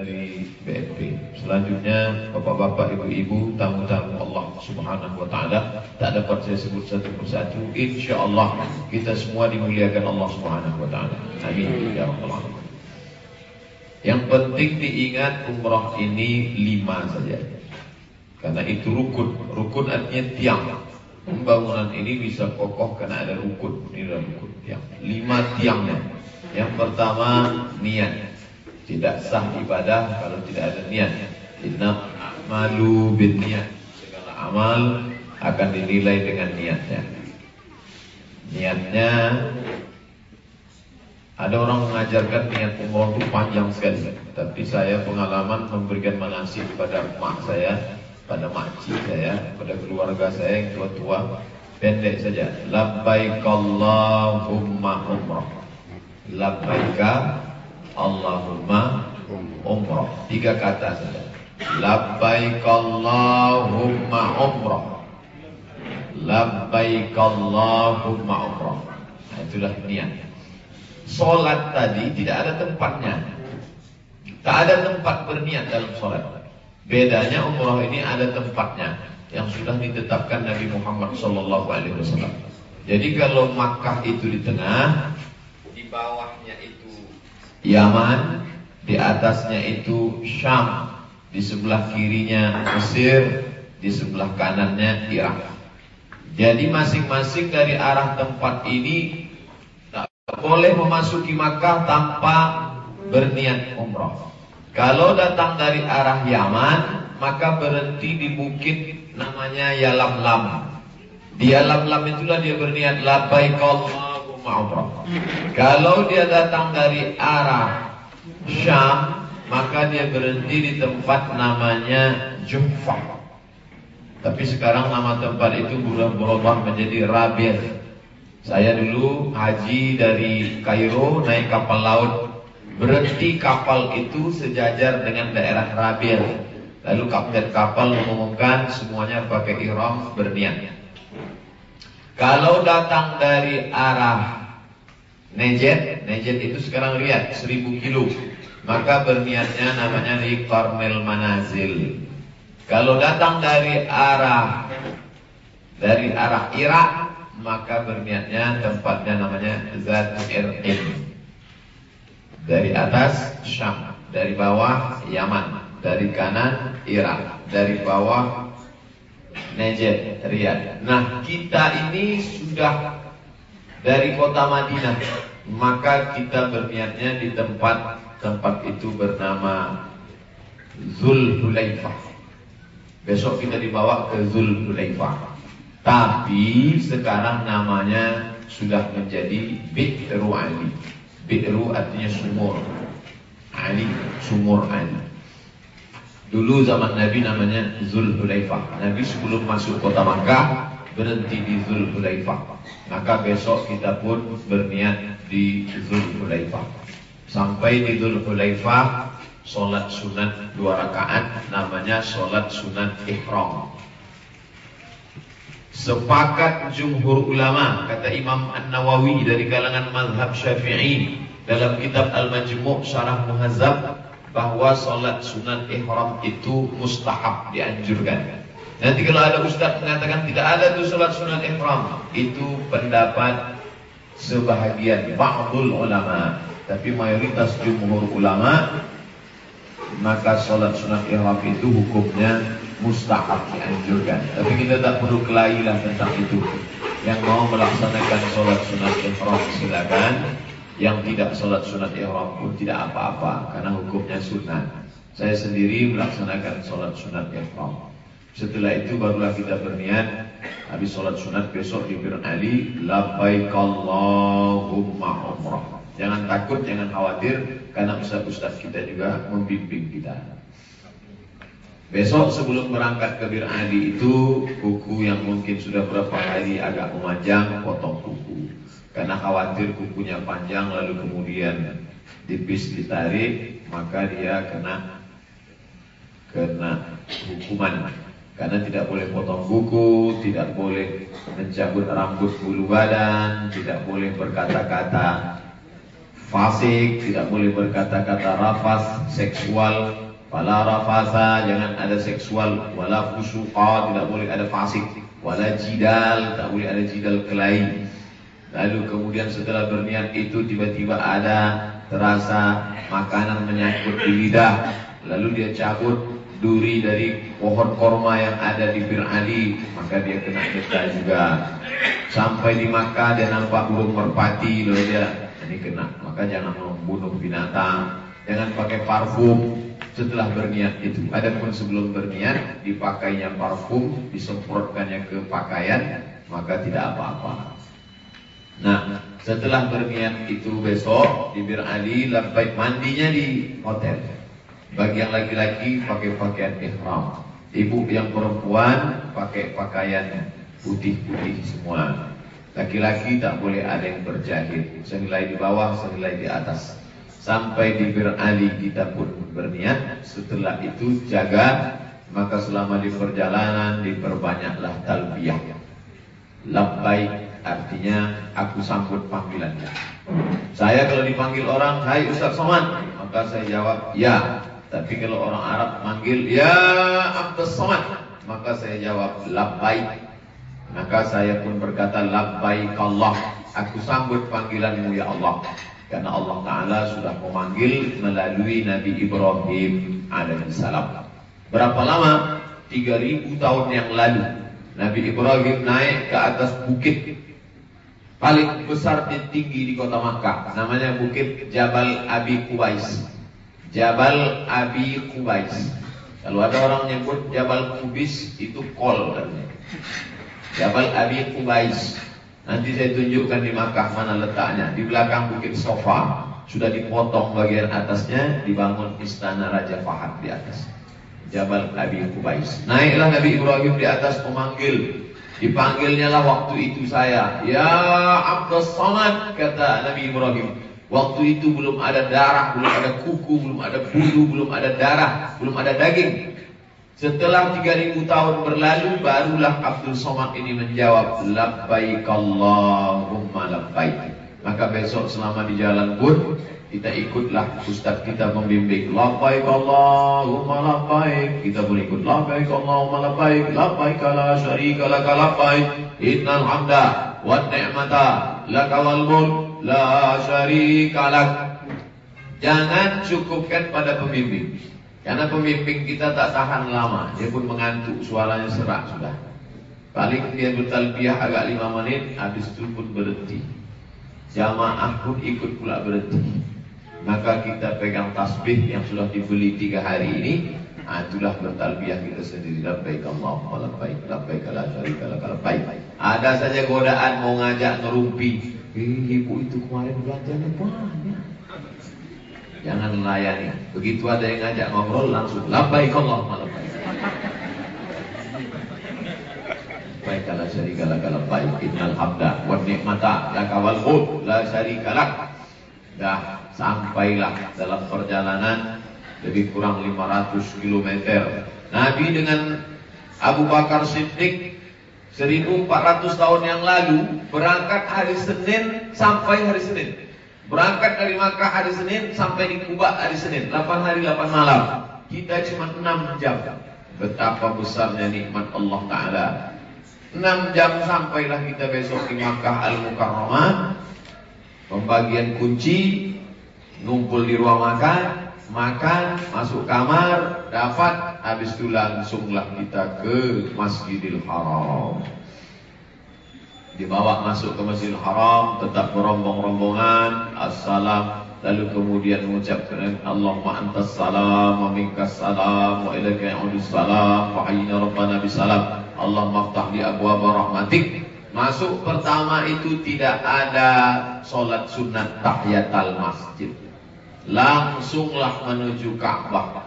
dari BNP. Selanjutnya Bapak-bapak, Ibu-ibu, tamu-tamu Allah Subhanahu wa taala tak dapat saya sebut satu persatu. Insya-Allah kita semua dimuliakan Allah Subhanahu wa taala. Amin ya rabbal alamin. Yang penting diingat umrah ini lima saja. Karena itu rukun. Rukun artinya tiang. Pembangunan ini bisa kokoh karena ada rukun. Ini adalah rukun tiang. Lima tiangnya. Yang pertama niat. Tidak sah ibadah kalau tidak ada niat. Inna malu bin niat. Segala amal akan dinilai dengan niatnya. Niatnya ada orang mengajarkan niat umroh itu panjang sekali. Tapi saya pengalaman memberikan manasik pada mak saya, pada makcik saya, pada keluarga saya yang tua-tua. Pendek saja. Labbaik Allahumma umrah. Labbaika Allahumma umrah. Tiga kata saja. Labbaik Allahumma umrah. Labbaik Allahumma umrah. Nah, itulah niat. Solat tadi tidak ada tempatnya. Tak ada tempat berniat dalam solat. Bedanya umrah ini ada tempatnya yang sudah ditetapkan Nabi Muhammad Wasallam. Jadi kalau Makkah itu di tengah, di bawahnya itu Yaman, di atasnya itu Syam, di sebelah kirinya Mesir, di sebelah kanannya Irak. Jadi masing-masing dari arah tempat ini tak boleh memasuki Makkah tanpa berniat umrah. Kalau datang dari arah Yaman, maka berhenti di bukit namanya Yalamlam. Di Yalamlam itulah dia berniat labbaik umrah. Kalau dia datang dari arah Syam, maka dia berhenti di tempat namanya Juhfah. Tapi sekarang nama tempat itu berubah menjadi Rabir. Saya dulu haji dari Kairo naik kapal laut. Berhenti kapal itu sejajar dengan daerah Rabir. Lalu kapten kapal mengumumkan semuanya pakai ihram berniat. Kalau datang dari arah Nejet, Nejet itu sekarang lihat 1000 kilo. Maka berniatnya namanya di Karmel Manazil. Kalau datang dari arah dari arah Irak, maka berniatnya tempatnya namanya Zat. Dari atas Syam, dari bawah Yaman, dari kanan Irak, dari bawah Najd, Riyadh. Nah, kita ini sudah dari kota Madinah, maka kita berniatnya di tempat tempat itu bernama Zulhulaifah. Besok kita dibawa ke Zulhulaifah. Tapi sekarang namanya sudah menjadi Bi'ru Ali. Bi'ru artinya sumur. Ali, sumur Ali. Dulu zaman Nabi namanya Zulhulaifah. Nabi sebelum masuk kota Makkah berhenti di Zulhulaifah. Maka besok kita pun berniat di Zulhulaifah. Sampai di Zulhulaifah Sholat sunat dua rakaat Namanya sholat sunat ihram Sepakat jumhur ulama Kata Imam An-Nawawi dari kalangan mazhab syafi'i Dalam kitab Al-Majmu' Syarah Muhazzab Bahwa sholat sunat ihram itu mustahab dianjurkan Nanti kalau ada ustaz mengatakan tidak ada tuh sholat sunat ihram Itu pendapat sebahagian ba'dul ulama tapi mayoritas jumhur ulama maka sholat sunat ihram itu hukumnya mustahab dianjurkan. Tapi kita tak perlu kelailah tentang itu. Yang mau melaksanakan sholat sunat ihram silakan. Yang tidak sholat sunat ihram pun tidak apa-apa karena hukumnya sunat. Saya sendiri melaksanakan sholat sunat ihram. Setelah itu barulah kita berniat habis sholat sunat besok di Bir Ali labbaik Allahumma umrah. Jangan takut, jangan khawatir karena ustaz-ustaz kita juga membimbing kita. Besok sebelum berangkat ke Bir Ali itu kuku yang mungkin sudah berapa hari agak memanjang potong kuku. Karena khawatir kukunya panjang lalu kemudian tipis ditarik maka dia kena kena hukuman karena tidak boleh potong kuku, tidak boleh mencabut rambut bulu badan, tidak boleh berkata-kata fasik, tidak boleh berkata-kata rafas, seksual, wala rafasa, jangan ada seksual, wala fusuqa, tidak boleh ada fasik, wala jidal, tak boleh ada jidal kelain. Lalu kemudian setelah berniat itu tiba-tiba ada terasa makanan menyangkut di lidah, lalu dia cabut duri dari pohon korma yang ada di Bir Ali, maka dia kena getah juga. Sampai di Makkah dia nampak burung merpati, lalu dia ini kena. Maka jangan membunuh binatang, jangan pakai parfum setelah berniat itu. Adapun sebelum berniat dipakainya parfum, disemprotkannya ke pakaian, maka tidak apa-apa. Nah, setelah berniat itu besok di Bir Ali, labbaik mandinya di hotel. Bagi yang laki-laki pakai pakaian ihram. Ibu yang perempuan pakai pakaian putih-putih semua. Laki-laki tak boleh ada yang berjahit. Senilai di bawah, senilai di atas. Sampai di Bir Ali kita pun berniat. Setelah itu jaga, maka selama di perjalanan diperbanyaklah talbiyah. Labbaik Artinya aku sambut panggilannya. Saya kalau dipanggil orang, Hai Ustaz Somad, maka saya jawab ya. Tapi kalau orang Arab manggil ya Abdus Somad, maka saya jawab labbaik. Maka saya pun berkata labbaik Allah. Aku sambut panggilanmu ya Allah. Karena Allah Ta'ala sudah memanggil melalui Nabi Ibrahim alaihissalam. Berapa lama? 3000 tahun yang lalu. Nabi Ibrahim naik ke atas bukit paling besar dan tinggi di kota Makkah. Namanya Bukit Jabal Abi Kubais. Jabal Abi Kubais. Kalau ada orang nyebut Jabal Kubis itu kol Jabal Abi Kubais. Nanti saya tunjukkan di Makkah mana letaknya. Di belakang Bukit Sofa. Sudah dipotong bagian atasnya, dibangun istana Raja Fahad di atas. Jabal Abi Kubais. Naiklah Nabi Ibrahim di atas memanggil Dipanggilnya lah waktu itu saya. Ya Abdul Samad kata Nabi Ibrahim. Waktu itu belum ada darah, belum ada kuku, belum ada bulu, belum ada darah, belum ada daging. Setelah 3000 tahun berlalu barulah Abdul Somad ini menjawab labbaik Allahumma labbaik. Maka besok selama di jalan pun kita ikutlah ustaz kita membimbing. Labbaik Allahumma labbaik. Kita boleh ikut. Labbaik Allahumma labbaik. Labbaik la syarika lak labbaik. Innal hamda wan ni'mata lak wal mulk. La syarika lak. Jangan cukupkan pada pembimbing. Karena pembimbing kita tak tahan lama. Dia pun mengantuk. Suaranya serak sudah. Paling dia bertalbiyah agak lima menit habis itu pun berhenti. Jamaah pun ikut pula berhenti maka kita pegang tasbih yang sudah dibeli tiga hari ini nah, itulah bertalbiyah kita sendiri. Labbaik Allahumma labbaik labbaik la syarika lak labbaik. Ada saja godaan mau ngajak ngerumpi. Eh, ibu itu kemarin belanjanya banyak. Jangan layani begitu ada yang ngajak ngobrol langsung labbaik Allahumma labbaik. Baik la syarika lak labbaik. Innal hamda wan ni'mata lak wal mulk la syarika lak. Dah Sampailah dalam perjalanan lebih kurang 500 km. Nabi dengan Abu Bakar Siddiq 1400 tahun yang lalu berangkat hari Senin sampai hari Senin. Berangkat dari Makkah hari Senin sampai di Kuba hari Senin. 8 hari 8 malam. Kita cuma 6 jam. Betapa besarnya nikmat Allah Ta'ala. 6 jam sampailah kita besok di Makkah Al-Mukarramah. Pembagian kunci ngumpul di ruang makan, makan, masuk kamar, dapat, habis itu langsunglah kita ke Masjidil Haram. Dibawa masuk ke Masjidil Haram, tetap berombong-rombongan, assalam, lalu kemudian mengucapkan Allahumma antas salam, wa minkas salam, wa ilaika ya'udus salam, wa hayyina rabbana bisalam. Allah maftah di abwab rahmatik. Masuk pertama itu tidak ada solat sunat tahiyatul masjid langsunglah menuju Ka'bah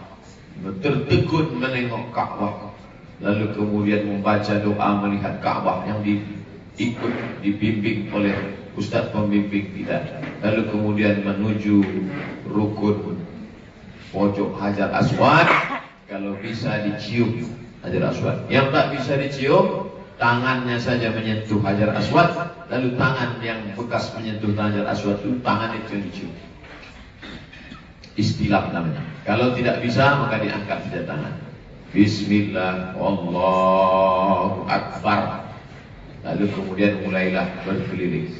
tertegun menengok Ka'bah lalu kemudian membaca doa melihat Ka'bah yang diikut dibimbing oleh ustaz pembimbing kita. Lalu kemudian menuju rukun pojok Hajar Aswad. Kalau bisa dicium Hajar Aswad. Yang tak bisa dicium tangannya saja menyentuh Hajar Aswad. Lalu tangan yang bekas menyentuh Hajar Aswad itu tangan itu dicium Istilah namanya. Kalau tidak bisa maka diangkat saja tangan. Bismillah, Allahu Akbar. Lalu kemudian mulailah berkeliling.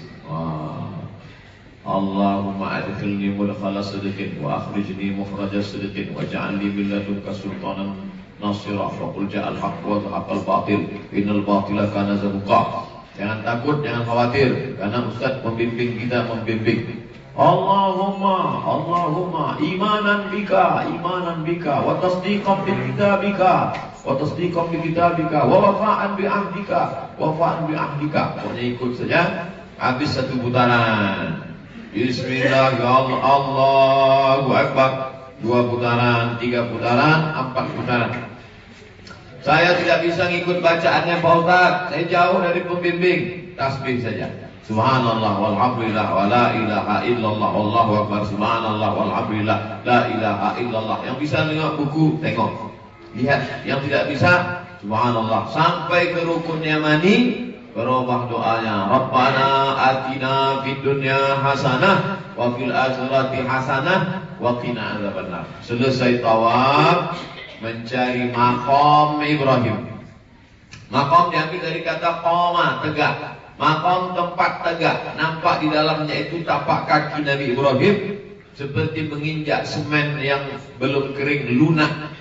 Allahumma adkhilni mudkhala sidqin wa akhrijni mukhraja sidqin waj'alni min ladunka sultanan nasira wa qul ja'al haqq wa zahaqal batil innal batila kana zahuqa. Jangan takut, jangan khawatir karena Ustaz pembimbing kita membimbing. Allahumma Allahumma imanan bika imanan bika wa tasdiqan bi kitabika wa tasdiqan bi kitabika wa wafa'an bi ahdika wafa'an bi ahdika. Pokoknya ikut saja habis satu putaran. Bismillah ya Allah Allahu Akbar. Dua putaran, tiga putaran, empat putaran. Saya tidak bisa ngikut bacaannya Pak Ustaz. Saya jauh dari pembimbing. Tasbih saja Subhanallah walhamdulillah wa la ilaha illallah Allahu Akbar. Subhanallah walhamdulillah La ilaha illallah. Yang bisa tengok buku, tengok. Lihat, yang tidak bisa Subhanallah. Sampai ke rukunnya mani Berubah doanya. Rabbana atina fid dunya hasanah Wa fil akhirati hasanah Wa qina azabannar. Selesai tawaf Mencari makom Ibrahim. Makom diambil dari kata koma tegak Makom tempat tegak Nampak di dalamnya itu tapak kaki Nabi Ibrahim Seperti menginjak semen yang belum kering lunak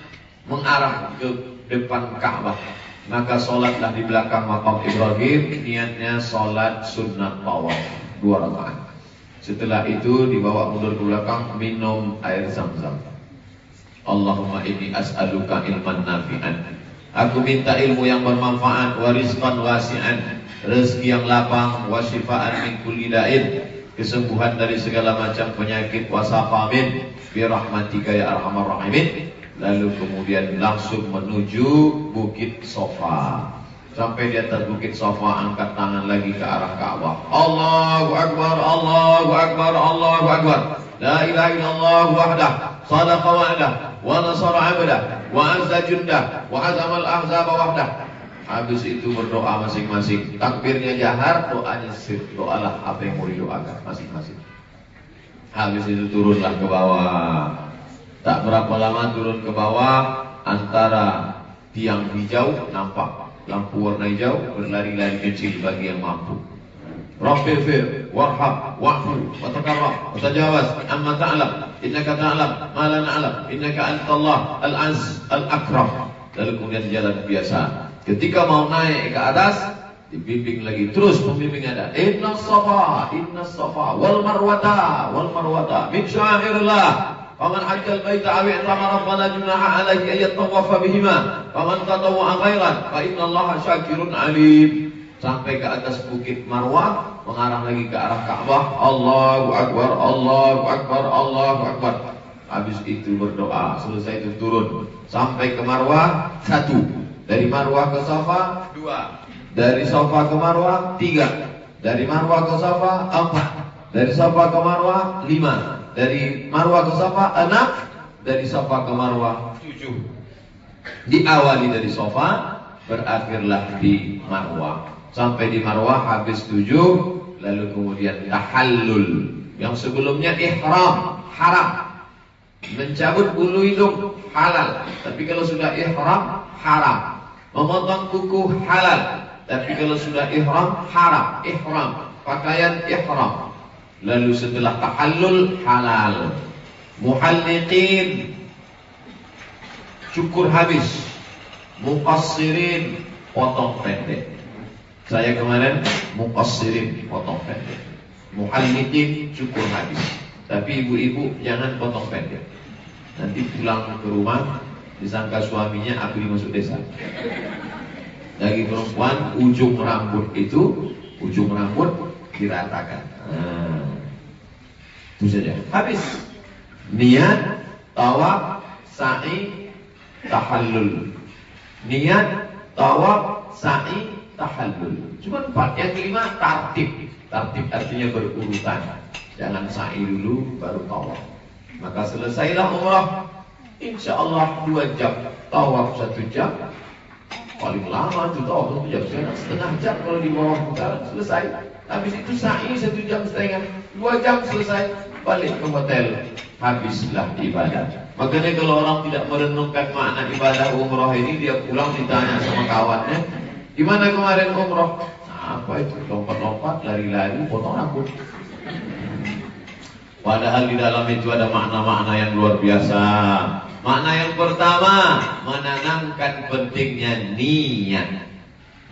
Mengarah ke depan Ka'bah maka sholatlah di belakang makam Ibrahim Niatnya sholat sunnah tawaf Dua rakaat. Setelah itu dibawa mundur ke belakang Minum air zam-zam. Allahumma inni as'aluka ilman nafi'an. Aku minta ilmu yang bermanfaat Wariskan wasi'an Rezeki yang lapang Wasifa'an min kulli da'in. Kesembuhan dari segala macam penyakit Wasafamin Birahmatika ya arhamar rahimin. Lalu kemudian langsung menuju Bukit Sofa. Sampai di atas Bukit Sofa Angkat tangan lagi ke arah Ka'bah. Allahu Akbar, Allahu Akbar, Allahu Akbar. La ilaha illallah wahdah. Sadaqa wa'dah. Wa nasara abdah. Wa azza jundah. Wa azamal ahzab wahdah Habis itu berdoa masing-masing. Takbirnya jahar, doanya sir. Doalah apa yang mau didoakan masing-masing. Habis itu turunlah ke bawah. Tak berapa lama turun ke bawah Antara tiang hijau Nampak. Lampu warna hijau Berlari-lari kecil bagi yang mampu. Rabbifir, warhab, wa'fu, watakarrah, watajawaz Amma ta'alam, innaka ta'alam Ma la na'alam, innaka antallah Al-az, al-akram Lalu kemudian jalan biasa Ketika mau naik ke atas Dibimbing lagi Terus pembimbing ada Inna safa, inna safa Wal marwata, wal marwata Min syahirillah Faman hajjal baita aw i'tamara fala junaha alaihi ay yatawafa bihima. Faman tatawwa khairan fa innallaha syakirun alim. Sampai ke atas bukit Marwah mengarah lagi ke arah Ka'bah. Allahu akbar, Allahu akbar, Allahu akbar. Habis itu berdoa, selesai itu turun sampai ke Marwah satu. Dari Marwah ke Safa dua. Dari Safa ke Marwah tiga. Dari Marwah ke Safa empat. Dari Safa ke Marwah lima. Dari Marwah ke Safa enam, dari Safa ke Marwah tujuh. Diawali dari Safa, berakhirlah di Marwah. Sampai di Marwah habis tujuh, lalu kemudian tahallul. Yang sebelumnya ihram, haram. Mencabut bulu hidung halal, tapi kalau sudah ihram haram. Memotong kuku halal, tapi kalau sudah ihram haram. Ihram, pakaian ihram. Lalu setelah tahallul halal. Muhalliqin. Cukur habis. Muqassirin. Potong pendek. Saya kemarin Muqassirin Potong pendek. Muhalliqin Cukur habis. Tapi ibu-ibu jangan potong pendek. Nanti pulang ke rumah Disangka suaminya aku masuk desa Lagi perempuan Ujung rambut itu Ujung rambut diratakan nah. Itu saja. Habis. Niat, tawaf, sa'i, tahallul. Niat, tawaf, sa'i, tahallul. Cuma empat. Yang kelima tartib. Tartib artinya berurutan. Jangan sa'i dulu baru tawaf. Maka selesailah umrah. Insya Allah dua jam. Tawaf satu jam. Paling lama itu tawaf satu jam. Setengah jam kalau di bawah putaran selesai. Habis itu sa'i satu jam setengah. Dua jam selesai balik ke hotel habislah ibadah. Makanya kalau orang tidak merenungkan makna ibadah umroh ini, dia pulang ditanya sama kawannya, gimana kemarin umroh? Nah, apa itu? Lompat-lompat, lari-lari, potong rambut. Padahal di dalam itu ada makna-makna yang luar biasa. Makna yang pertama, menanamkan pentingnya niat.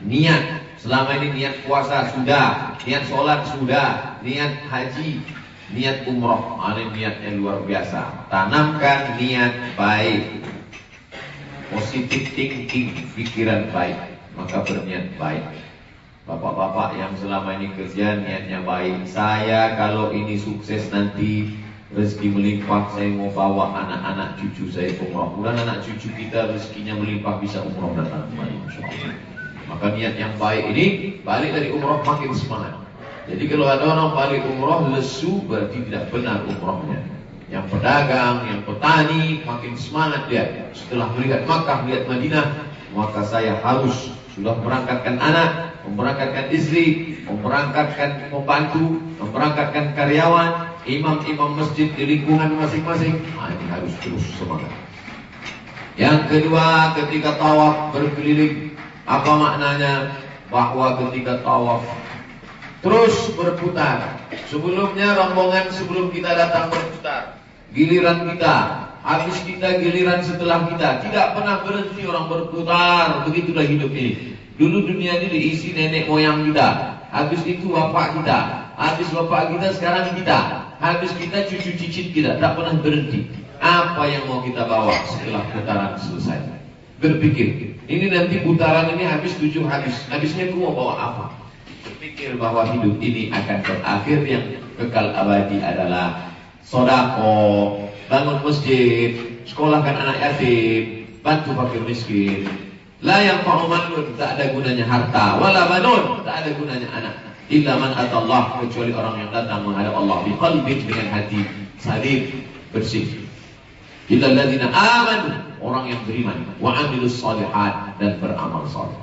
Niat. Selama ini niat puasa sudah, niat sholat sudah, niat haji, niat umroh. Ini niatnya luar biasa. Tanamkan niat baik. Positif thinking, pikiran baik. Maka berniat baik. Bapak-bapak yang selama ini kerja niatnya baik Saya kalau ini sukses nanti Rezeki melimpah Saya mau bawa anak-anak cucu saya umrah Mudah anak cucu kita rezekinya melimpah Bisa umrah datang kembali Maka niat yang baik ini Balik dari umrah makin semangat. Jadi kalau ada orang balik umrah lesu Berarti tidak benar umrahnya Yang pedagang, yang petani Makin semangat dia. Setelah melihat Makkah, melihat Madinah Maka saya harus sudah merangkatkan anak memberangkatkan istri, memberangkatkan pembantu, memberangkatkan karyawan, imam-imam masjid di lingkungan masing-masing. Nah, ini harus terus semangat. Yang kedua, ketika tawaf berkeliling, apa maknanya? Bahwa ketika tawaf terus berputar. Sebelumnya rombongan sebelum kita datang berputar. Giliran kita, habis kita giliran setelah kita. Tidak pernah berhenti orang berputar. Begitulah hidup ini. Dulu dunia ini diisi nenek moyang kita. Habis itu bapak kita. Habis bapak kita sekarang kita. Habis kita cucu cicit kita. Tak pernah berhenti. Apa yang mau kita bawa setelah putaran selesai? Berpikir. Ini nanti putaran ini habis tujuh habis. Habisnya aku mau bawa apa? Berpikir bahwa hidup ini akan berakhir yang kekal abadi adalah sodako, bangun masjid, sekolahkan anak yatim, bantu fakir miskin, La yang malun tak ada gunanya harta, wala banun tak ada gunanya anak. Illa man atallah kecuali orang yang datang menghadap Allah bi qalbin dengan hati salim bersih. Illa alladziina amanu orang yang beriman wa amilus dan beramal saleh.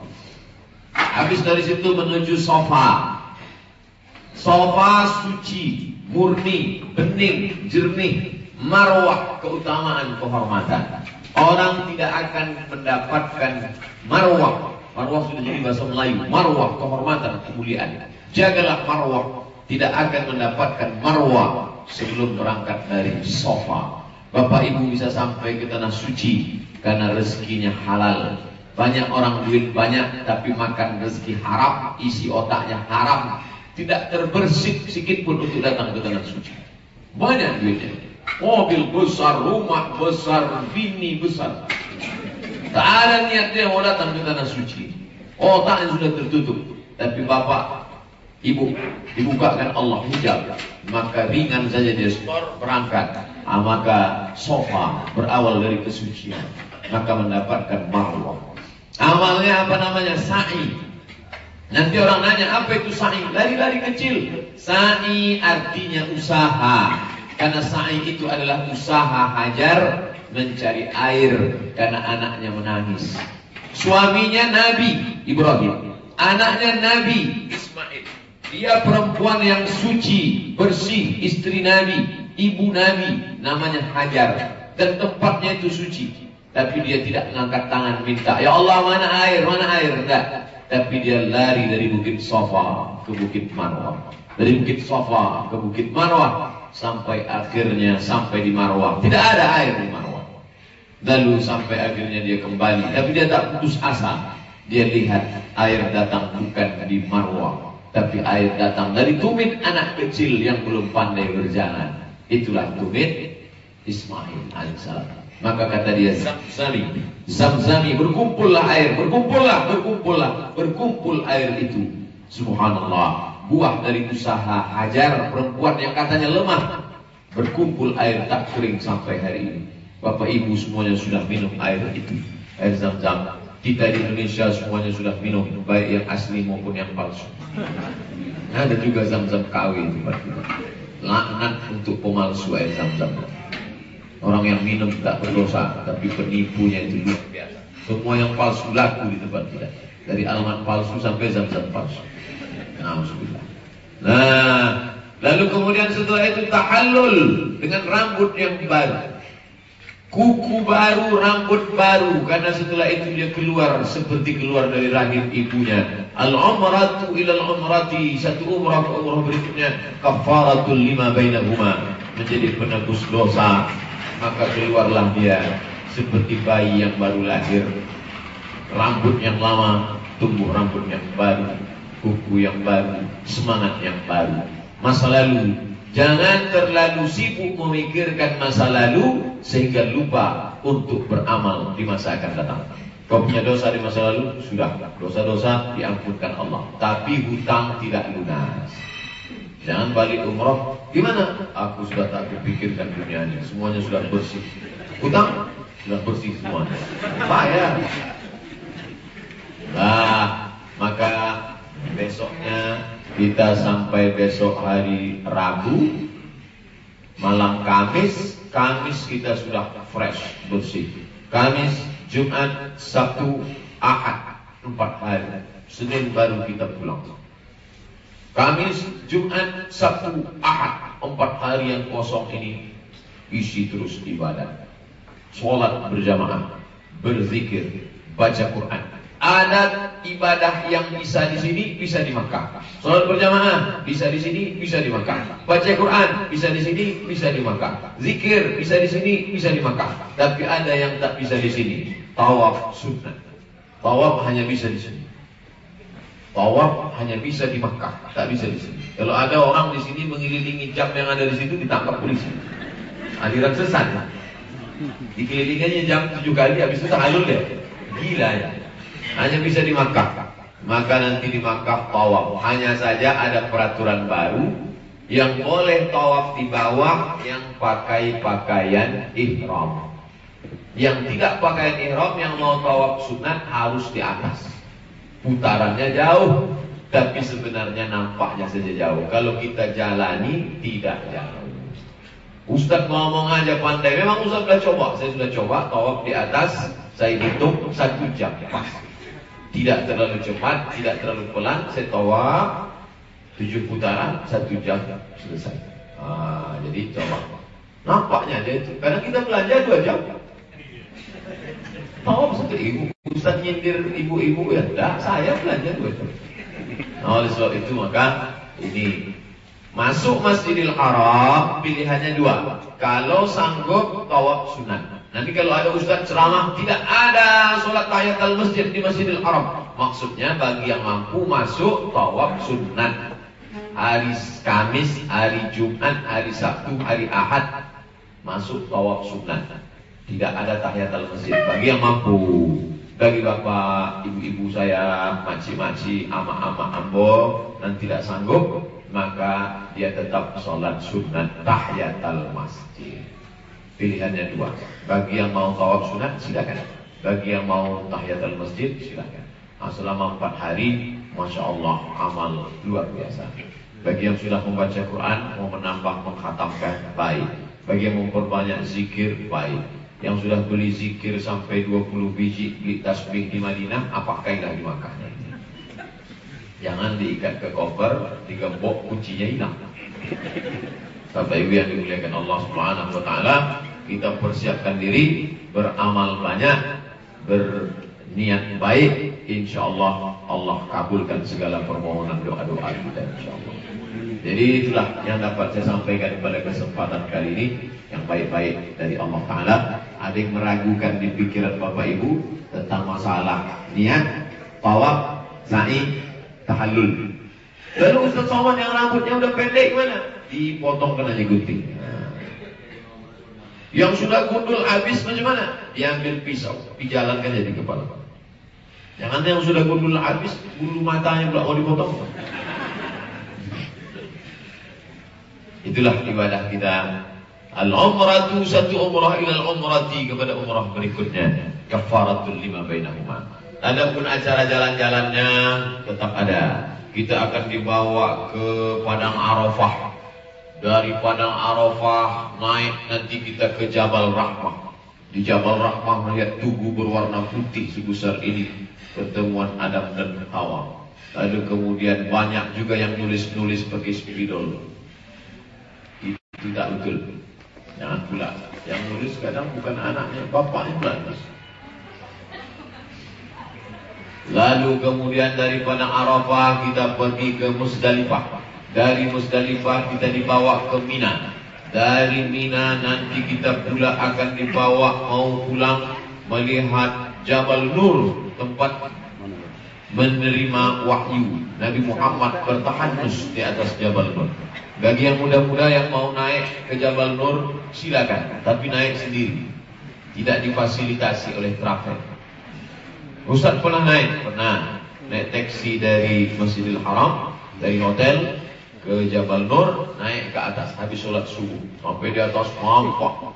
Habis dari situ menuju sofa. Sofa suci, murni, bening, jernih, marwah keutamaan kehormatan. Orang tidak akan mendapatkan marwah. Marwah sudah jadi bahasa Melayu. Marwah, kehormatan, kemuliaan. Jagalah marwah. Tidak akan mendapatkan marwah sebelum berangkat dari sofa. Bapak ibu bisa sampai ke tanah suci karena rezekinya halal. Banyak orang duit banyak tapi makan rezeki haram, isi otaknya haram. Tidak terbersih sedikit pun untuk datang ke tanah suci. Banyak duitnya. Mobil besar, rumah besar, bini besar. Tak ada niat dia mau datang ke tanah suci. Otaknya sudah tertutup. Tapi bapak, ibu, dibukakan Allah hijab. Maka ringan saja dia setor berangkat. Ah, maka sofa berawal dari kesucian. Maka mendapatkan marwah. Amalnya apa namanya? Sa'i. Nanti orang nanya apa itu sa'i? Lari-lari kecil. Sa'i artinya usaha. Karena sa'i itu adalah usaha hajar mencari air karena anaknya menangis. Suaminya Nabi Ibrahim, anaknya Nabi Ismail. Dia perempuan yang suci, bersih, istri Nabi, ibu Nabi, namanya Hajar. Dan tempatnya itu suci. Tapi dia tidak mengangkat tangan minta, Ya Allah mana air, mana air, enggak. Tapi dia lari dari bukit Sofa ke bukit Marwah. Dari bukit Sofa ke bukit Marwah sampai akhirnya sampai di Marwah. Tidak ada air di Marwah. Lalu sampai akhirnya dia kembali, tapi dia tak putus asa. Dia lihat air datang bukan di Marwah, tapi air datang dari tumit anak kecil yang belum pandai berjalan. Itulah tumit Ismail alaihissalam. Maka kata dia Zamzami, Zamzami berkumpullah air, berkumpullah, berkumpullah, berkumpul air itu. Subhanallah buah dari usaha hajar perempuan yang katanya lemah berkumpul air tak kering sampai hari ini. Bapak Ibu semuanya sudah minum air itu, air zam-zam. Kita di Indonesia semuanya sudah minum, baik yang asli maupun yang palsu. Ada juga zam-zam KW tempat kita. Laknat untuk pemalsu air zam-zam. Orang yang minum tak berdosa, tapi penipunya itu luar biasa. Semua yang palsu laku di tempat kita. Dari alman palsu sampai zam-zam palsu. Nah, Lalu kemudian setelah itu tahallul dengan rambut yang baru. Kuku baru, rambut baru karena setelah itu dia keluar seperti keluar dari rahim ibunya. Al-umratu ila al-umrati, satu umrah ke umrah berikutnya kafaratul lima bainahuma, menjadi penebus dosa. Maka keluarlah dia seperti bayi yang baru lahir. Rambut yang lama tumbuh rambut yang baru, kuku yang baru, semangat yang baru. Masa lalu Jangan terlalu sibuk memikirkan masa lalu sehingga lupa untuk beramal di masa akan datang. Kau punya dosa di masa lalu, sudah dosa-dosa diampunkan Allah. Tapi hutang tidak lunas. Jangan balik umroh. Gimana? Aku sudah tak berpikirkan dunianya. Semuanya sudah bersih. Hutang sudah bersih semuanya. Bayar. Nah, maka besoknya kita sampai besok hari Rabu Malam Kamis Kamis kita sudah fresh, bersih. Kamis, Jumat, Sabtu, Ahad Empat hari. Senin baru kita pulang. Kamis, Jumat, Sabtu, Ahad Empat hari yang kosong ini Isi terus ibadah. Sholat berjamaah Berzikir Baca Quran. Adat ibadah yang bisa di sini bisa di Makkah. Salat berjamaah bisa di sini, bisa di Makkah. Baca Quran bisa di sini, bisa di Makkah. Zikir bisa di sini, bisa di Makkah. Tapi ada yang tak bisa di sini. Tawaf sunnah. Tawaf hanya bisa di sini. Tawaf hanya bisa di Makkah, tak bisa di sini. Kalau ada orang di sini mengelilingi jam yang ada di situ ditangkap polisi. Aliran sesat. Dikelilinginya jam tujuh kali habis itu halul ya. Gila ya. Hanya bisa di Makkah. Maka nanti di Makkah tawaf. Hanya saja ada peraturan baru yang boleh tawaf di bawah yang pakai pakaian ihram. Yang tidak pakaian ihram yang mau tawaf sunat harus di atas. Putarannya jauh, tapi sebenarnya nampaknya saja jauh. Kalau kita jalani tidak jauh. Ustaz ngomong aja pandai. Memang Ustaz sudah coba. Saya sudah coba tawaf di atas. Saya hitung satu jam. Pas. Tidak terlalu cepat, tidak terlalu pelan. Saya tawaf tujuh putaran satu jam selesai. Ah, jadi coba. Nampaknya dia itu. Karena kita belanja dua jam. Tawaf satu ibu. Ustaz nyindir ibu-ibu ya. Tidak, saya belanja dua jam. Nah, oleh sebab itu maka ini masuk Masjidil Haram pilihannya dua. Kalau sanggup tawaf sunat. Nanti kalau ada ustaz ceramah tidak ada sholat tahiyat al masjid di Masjidil Haram. Maksudnya bagi yang mampu masuk tawaf sunat. Hari Kamis, hari Jumat, hari Sabtu, hari Ahad masuk tawaf sunat. Tidak ada tahiyat al masjid bagi yang mampu. Bagi bapak, ibu-ibu saya, makcik-makcik, ama-ama ambo dan tidak sanggup, maka dia tetap sholat sunat tahiyat al masjid. Pilihannya dua. Bagi yang mau tawaf sunat silakan. Bagi yang mau tahiyatul masjid silakan. Nah, selama empat hari, masya Allah amal luar biasa. Bagi yang sudah membaca Quran, mau menambah menghatamkan baik. Bagi yang memperbanyak zikir baik. Yang sudah beli zikir sampai 20 biji beli tasbih di Madinah, apakah yang di Makkah? Jangan diikat ke koper, digembok kuncinya hilang. Bapak Ibu yang dimuliakan Allah Subhanahu wa taala, kita persiapkan diri, beramal banyak, berniat baik, insya Allah Allah kabulkan segala permohonan doa-doa kita insya Allah. Jadi itulah yang dapat saya sampaikan pada kesempatan kali ini yang baik-baik dari Allah Taala. Ada yang meragukan di pikiran Bapak Ibu tentang masalah niat, tawaf, sa'i, tahallul. Lalu Ustaz Somad yang rambutnya udah pendek mana? Dipotong kena gunting. Yang sudah gundul habis macam mana? Diambil pisau, dijalankan jadi kepala. Jangan yang sudah gundul habis, bulu matanya pula mau dipotong. Itulah ibadah kita. Al-umratu satu umrah ila al-umrati kepada umrah berikutnya. Kafaratul lima bainahuma. Adapun acara jalan-jalannya tetap ada. Kita akan dibawa ke padang Arafah dari padang Arafah naik nanti kita ke Jabal Rahmah. Di Jabal Rahmah melihat tugu berwarna putih sebesar ini pertemuan Adam dan Hawa. Lalu kemudian banyak juga yang nulis-nulis pakai spidol. Tidak betul. Jangan pula. Yang nulis kadang bukan anaknya, bapaknya nulis. Lalu kemudian daripada Arafah kita pergi ke Musdalifah. Dari Musdalifah kita dibawa ke Mina. Dari Mina nanti kita pula akan dibawa mau pulang melihat Jabal Nur tempat menerima wahyu. Nabi Muhammad bertahanus di atas Jabal Nur. Bagi yang muda-muda yang mau naik ke Jabal Nur silakan, tapi naik sendiri. Tidak difasilitasi oleh travel. Ustaz pernah naik? Pernah. Naik taksi dari Masjidil Haram, dari hotel ke Jabal Nur, naik ke atas. Habis sholat subuh. Sampai di atas nampak.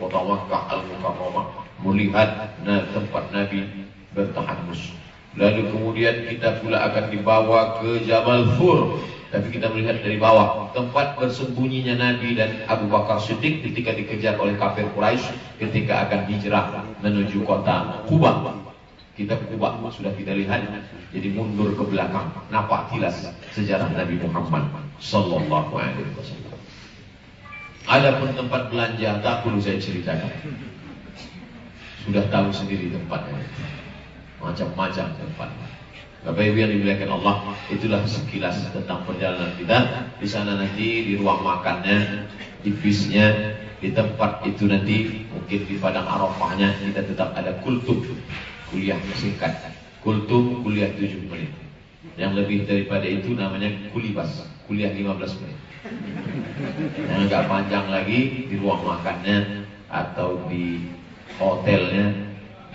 Kota Makkah Al-Mukarramah. Melihat nah, tempat Nabi bertahanus. Lalu kemudian kita pula akan dibawa ke Jabal Fur. Tapi kita melihat dari bawah. Tempat bersembunyinya Nabi dan Abu Bakar Siddiq ketika dikejar oleh kafir Quraisy ketika akan hijrah menuju kota Kuba kita kubah sudah kita lihat. Jadi mundur ke belakang. Nampak tilas sejarah Nabi Muhammad sallallahu alaihi wasallam? Adapun tempat belanja tak perlu saya ceritakan. Sudah tahu sendiri tempatnya. Macam-macam tempat. Bapak Ibu yang dimuliakan Allah itulah sekilas tentang perjalanan kita. Di sana nanti di ruang makannya di bisnya di tempat itu nanti mungkin di padang arafahnya kita tetap ada kultum kuliah singkat. Kultum kuliah 7 menit. Yang lebih daripada itu namanya kulibas, kuliah 15 menit. Yang agak panjang lagi di ruang makannya atau di hotelnya,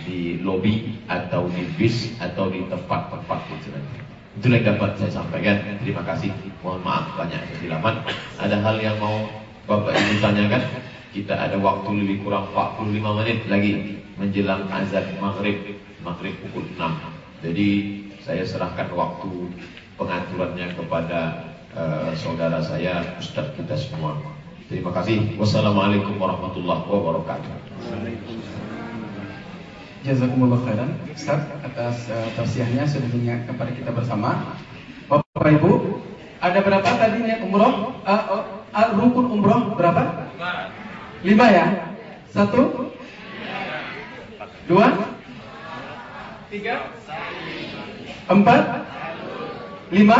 di lobi atau di bis atau di tempat-tempat itu. Itulah yang dapat saya sampaikan. Terima kasih. Mohon maaf banyak kesilapan. Ada hal yang mau Bapak Ibu tanyakan? Kita ada waktu lebih kurang 45 menit lagi menjelang azan maghrib maghrib pukul 6. Jadi saya serahkan waktu pengaturannya kepada uh, saudara saya, Ustaz kita semua. Terima kasih. Wassalamualaikum warahmatullahi wabarakatuh. Jazakumullah khairan Ustaz atas uh, tausiahnya sudah mengingat kepada kita bersama. Bapak Ibu, ada berapa tadi niat umroh? Uh, uh, rukun umroh berapa? Lima ya? Satu? Dua? Tiga? Empat? Lima?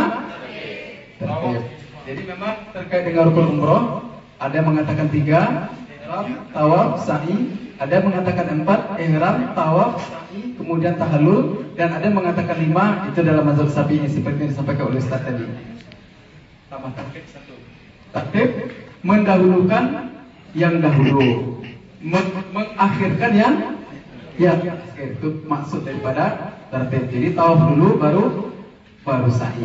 Terkait. Jadi memang terkait dengan rukun umroh ada yang mengatakan tiga, ihram, tawaf, sa'i, ada yang mengatakan empat, ihram, tawaf, sa'i, kemudian tahallul, dan ada yang mengatakan lima, itu dalam mazhab sapi seperti yang disampaikan oleh Ustaz tadi. Tambah takbir satu. Takbir mendahulukan yang dahulu, mengakhirkan yang Ya, itu maksud daripada tertib. Jadi tawaf dulu baru baru sa'i.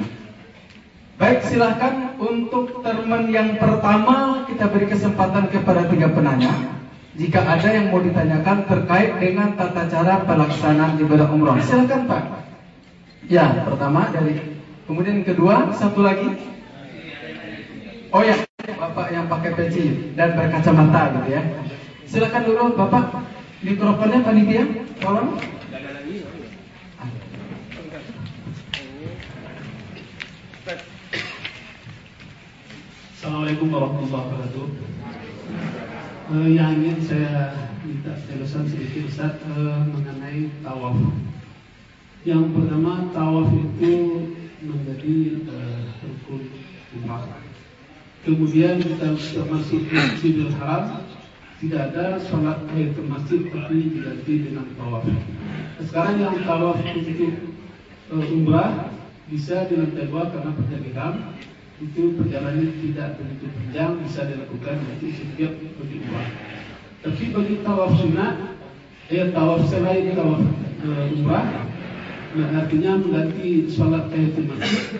Baik, silahkan untuk termen yang pertama kita beri kesempatan kepada tiga penanya. Jika ada yang mau ditanyakan terkait dengan tata cara pelaksanaan ibadah umroh, silahkan Pak. Ya, pertama dari kemudian kedua satu lagi. Oh ya, Bapak yang pakai peci dan berkacamata gitu ya. Silakan dulu Bapak Mikrofonnya panitia, tolong. Assalamualaikum warahmatullahi wabarakatuh. Uh, yang ingin saya minta penjelasan sedikit Ustaz uh, mengenai tawaf. Yang pertama tawaf itu menjadi uh, rukun umrah. Kemudian kita termasuk Masjidil Haram tidak ada sholat ke masjid tapi diganti dengan tawaf. Sekarang yang tawaf untuk uh, umrah bisa lantai dua karena perjalanan itu perjalanan tidak begitu panjang bisa dilakukan nanti setiap pergi umrah. Tapi bagi tawaf sunnah, ya tawaf selain tawaf uh, umrah, nah, artinya mengganti sholat ke masjid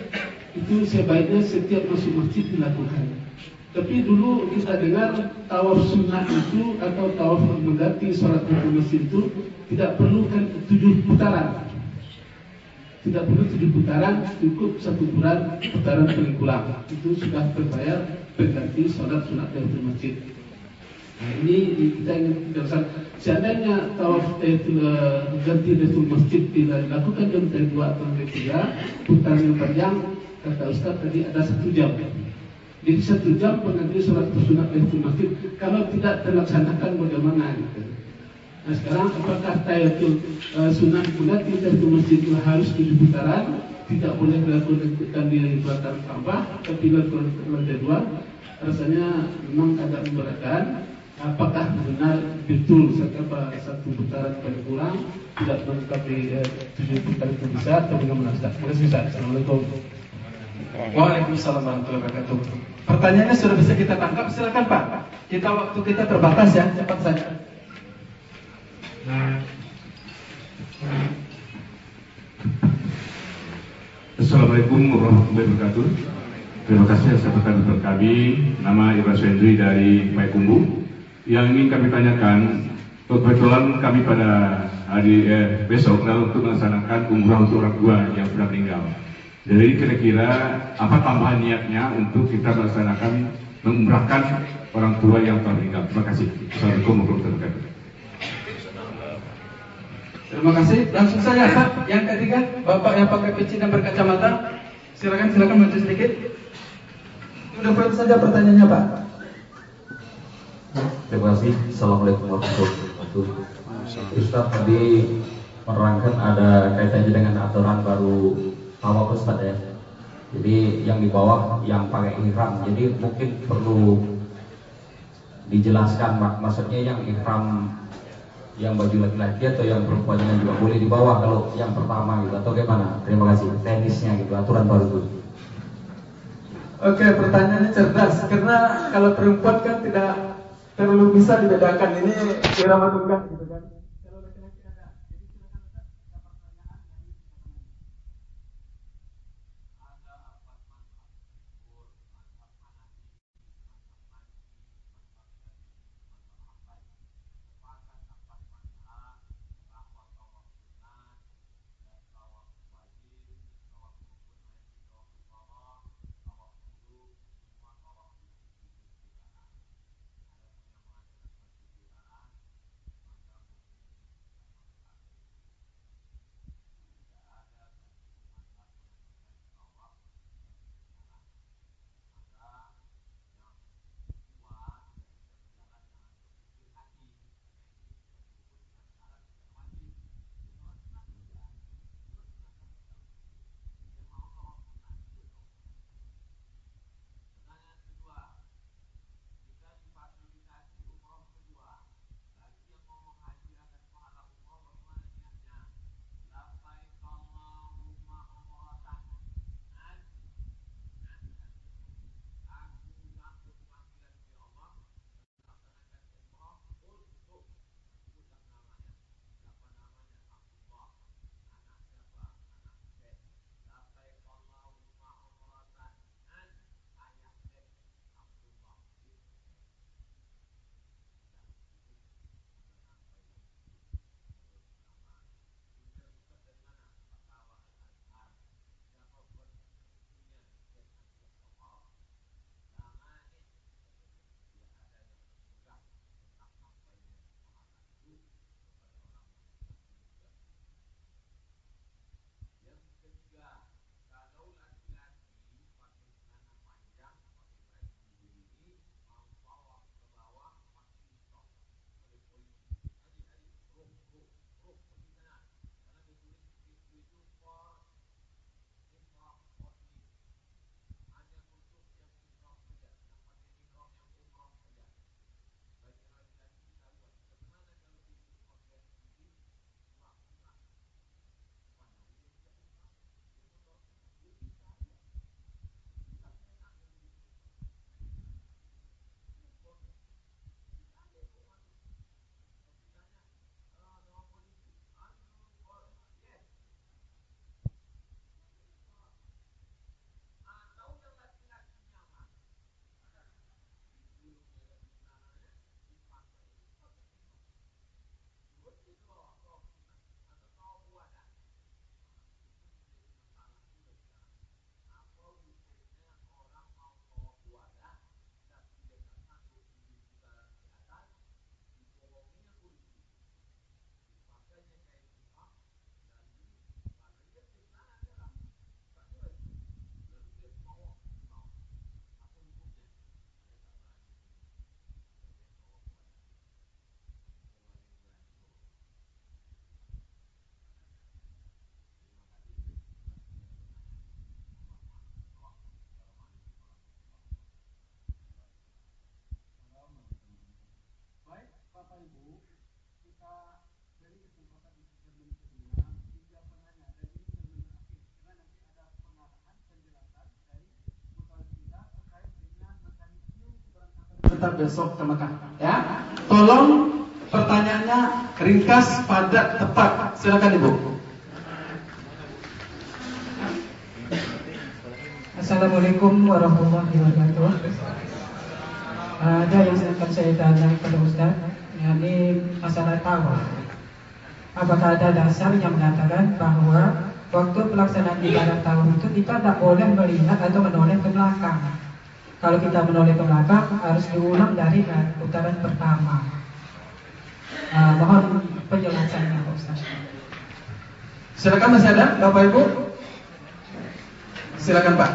itu sebaiknya setiap masuk masjid dilakukan. Tapi dulu kita dengar tawaf sunnah itu atau tawaf mengganti sholat masjid itu tidak perlu kan tujuh putaran. Tidak perlu tujuh putaran, cukup satu putaran putaran pulang. Itu sudah berbayar berganti sholat sunat di masjid. Nah, ini kita ingin jelaskan. Seandainya tawaf itu uh, ganti dari masjid tidak dilakukan jam dua atau jam tiga, putaran yang panjang kata Ustaz tadi ada satu jam. Jadi satu jam pengambil sholat sunat itu masjid kalau tidak terlaksanakan bagaimana gitu. Nah sekarang apakah tayatul uh, sunnah pula kita itu masjid harus tujuh putaran, tidak boleh dilakukan di belakang Ka'bah, tapi dilakukan di luar. Rasanya memang agak memberatkan. Apakah benar betul satu, satu putaran paling kurang tidak melengkapi eh, tujuh putaran itu bisa atau bagaimana? Terima kasih Assalamualaikum. Waalaikumsalam warahmatullahi wabarakatuh. Pertanyaannya sudah bisa kita tangkap, silakan Pak. Kita waktu kita terbatas ya, cepat saja. Assalamualaikum warahmatullahi wabarakatuh. Terima kasih atas pertanyaan kami. Nama Ibrahim Sendri dari Payakumbu. Yang ingin kami tanyakan, kebetulan kami pada hari eh, besok untuk melaksanakan umrah untuk orang tua yang sudah meninggal. Jadi kira-kira apa tambahan niatnya untuk kita melaksanakan mengumrahkan orang tua yang telah meninggal. Terima kasih. Assalamualaikum warahmatullahi wabarakatuh. Terima kasih. Langsung saja Pak. Yang ketiga, Bapak yang pakai peci dan berkacamata. Silakan, silakan maju sedikit. Sudah pun saja pertanyaannya Pak. Terima kasih. Assalamualaikum warahmatullahi wabarakatuh. Ustaz tadi menerangkan ada kaitannya dengan aturan baru tawaf Ustaz ya. Jadi yang di bawah yang pakai ihram. Jadi mungkin perlu dijelaskan mak maksudnya yang ihram yang baju laki-laki atau yang perempuan yang juga boleh di bawah kalau yang pertama gitu atau gimana? Terima kasih. Teknisnya gitu aturan baru itu. Oke, pertanyaannya cerdas karena kalau perempuan kan tidak terlalu bisa dibedakan ini irama tunggang gitu kan. Tetap besok ke Mekah. Ya, tolong pertanyaannya ringkas, padat, tepat. Silakan Ibu. Assalamualaikum warahmatullahi wabarakatuh. Ada yang akan saya tanya kepada Ustaz, yakni masalah tawaf. Apakah ada dasar yang mengatakan bahwa waktu pelaksanaan ibadah tawaf itu kita tidak boleh melihat atau menoleh ke belakang. Kalau kita menoleh ke belakang harus diulang dari putaran pertama. Uh, mohon penjelasannya Pak Ustaz. Silakan masih ada Bapak Ibu. Silakan Pak.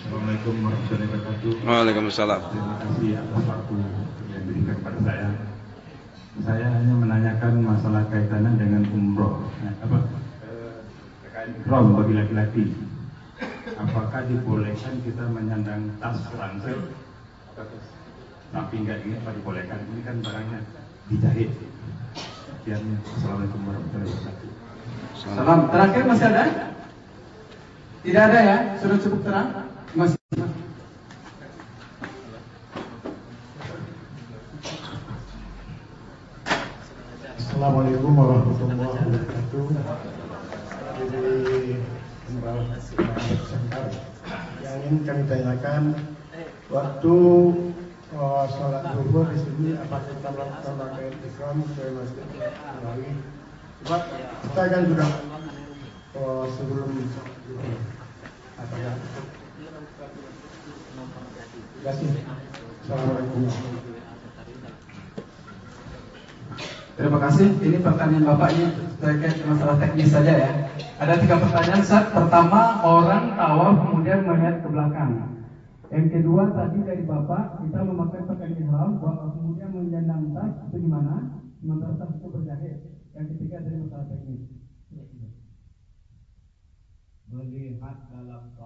Assalamualaikum warahmatullahi wabarakatuh. Waalaikumsalam. Terima kasih atas waktu yang diberikan kepada saya. Saya hanya menanyakan masalah kaitannya dengan umroh. Nah, apa? Ihram bagi laki-laki. Apakah dibolehkan kita menyandang tas ransel? Tapi enggak ini apa dibolehkan? Ini kan barangnya dijahit. Sekian. Assalamualaikum warahmatullahi wabarakatuh. Salam. Terakhir masih ada? Tidak ada ya? Sudah cukup terang? Masih. Assalamualaikum warahmatullahi wabarakatuh. Yang ingin kami tanyakan waktu uh, sholat zuhur di sini apakah kita melakukan pakaian ikram ke masjid Nabawi? Sebab kita kan sudah uh, sebelum. Apakah? Terima kasih. Assalamualaikum. Terima kasih. Ini pertanyaan Bapak ini terkait masalah teknis saja ya. Ada tiga pertanyaan. Saat pertama orang tawaf kemudian melihat ke belakang. Yang kedua tadi dari Bapak kita memakai pakaian ihram kemudian menjandang tas itu gimana? Sementara tas itu berjahit. Yang ketiga dari masalah teknis. Melihat dalam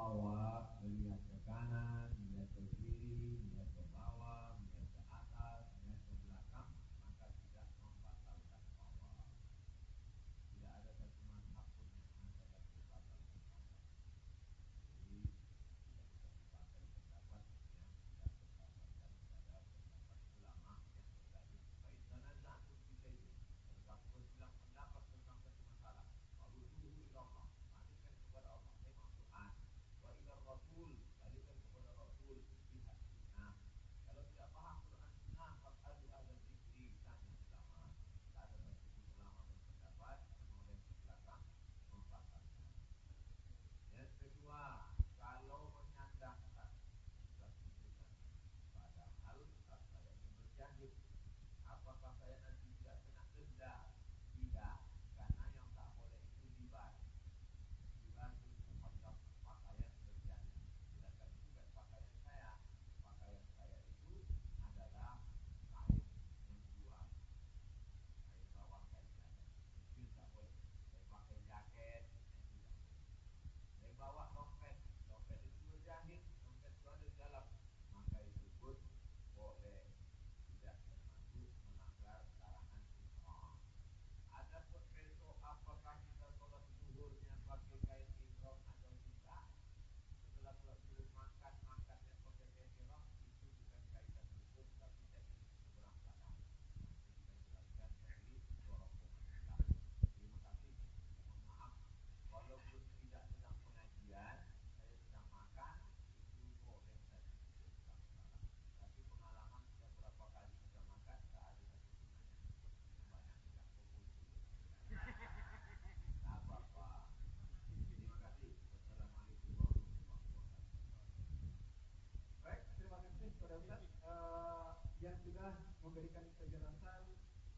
memberikan penjelasan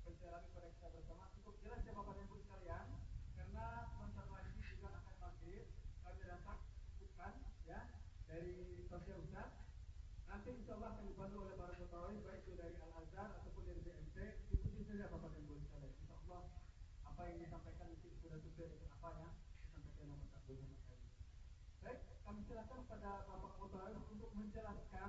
pencerahan kepada kita bersama. Cukup jelas ya Bapak dan Ibu sekalian, karena sebentar lagi juga akan maghrib, kami datang bukan ya dari sosial Ustaz. Nanti insya Allah akan dibantu oleh para pegawai baik itu dari Al Azhar ataupun dari BMT. Ikuti saja Bapak dan Ibu sekalian. Insya Allah apa yang disampaikan itu sudah sesuai dengan apa yang disampaikan oleh Bapak bersama kami. Baik, kami silakan kepada Bapak Mutawif untuk menjelaskan